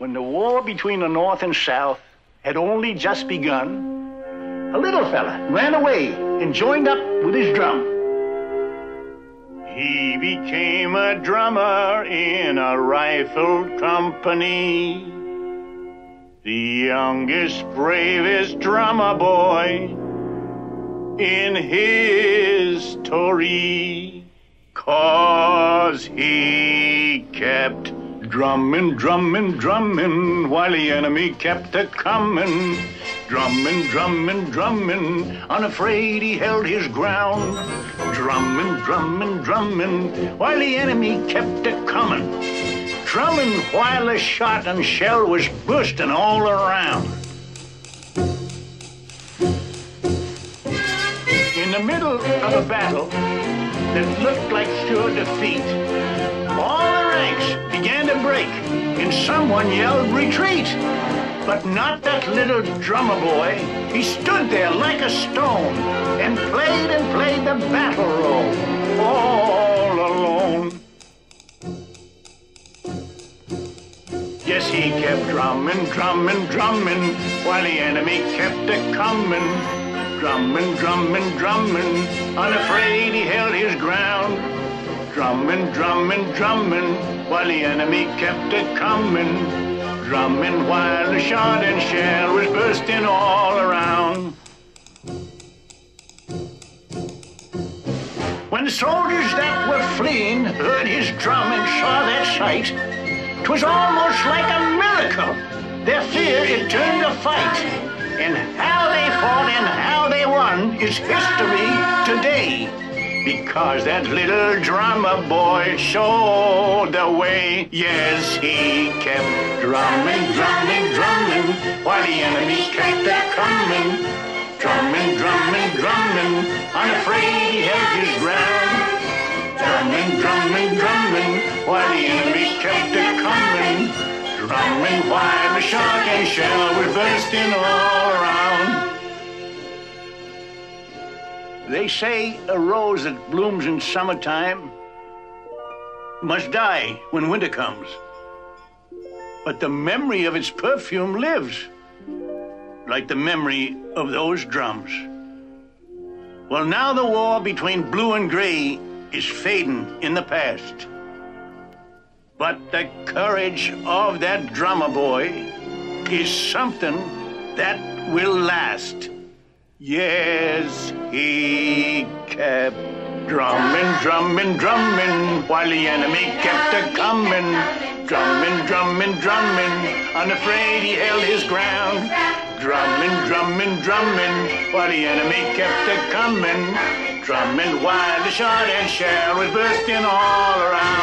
When the war between the North and South had only just begun, a little fella ran away and joined up with his drum. He became a drummer in a rifled company. The youngest, bravest drummer boy in history. Cause he kept Drumming, drumming, drumming, while the enemy kept a coming. Drumming, drumming, drumming, unafraid he held his ground. Drumming, drumming, drumming, while the enemy kept a coming. Drumming while the shot and shell was bursting all around. In the middle of a battle that looked like sure defeat, began to break, and someone yelled, Retreat! But not that little drummer boy. He stood there like a stone and played and played the battle roll all alone. Yes, he kept drumming, drumming, drumming while the enemy kept a coming. Drumming, drumming, drumming, unafraid he held his ground. Drumming, drumming, drumming while the enemy kept it coming, drumming while the shot and shell was bursting all around. When the soldiers that were fleeing heard his drum and saw that sight, 'twas almost like a miracle. Their fear it turned to fight, and how they fought and how they won is history today because that little drummer boy showed the way. Yes, he kept drumming, drumming, drumming, while the enemy kept a coming. Drumming, drumming, drumming, unafraid he held his ground. Drumming, drumming, drumming, while the enemy kept a coming. Drumming while the shot and shell was bursting all around. They say a rose that blooms in summertime must die when winter comes. But the memory of its perfume lives, like the memory of those drums. Well, now the war between blue and gray is fading in the past. But the courage of that drummer boy is something that will last. Yes, he kept drumming, drumming, drumming, while the enemy kept a coming. Drumming, drumming, drumming, unafraid he held his ground. Drumming, drumming, drumming, while the enemy kept a coming. Drumming while the shot and shell was bursting all around.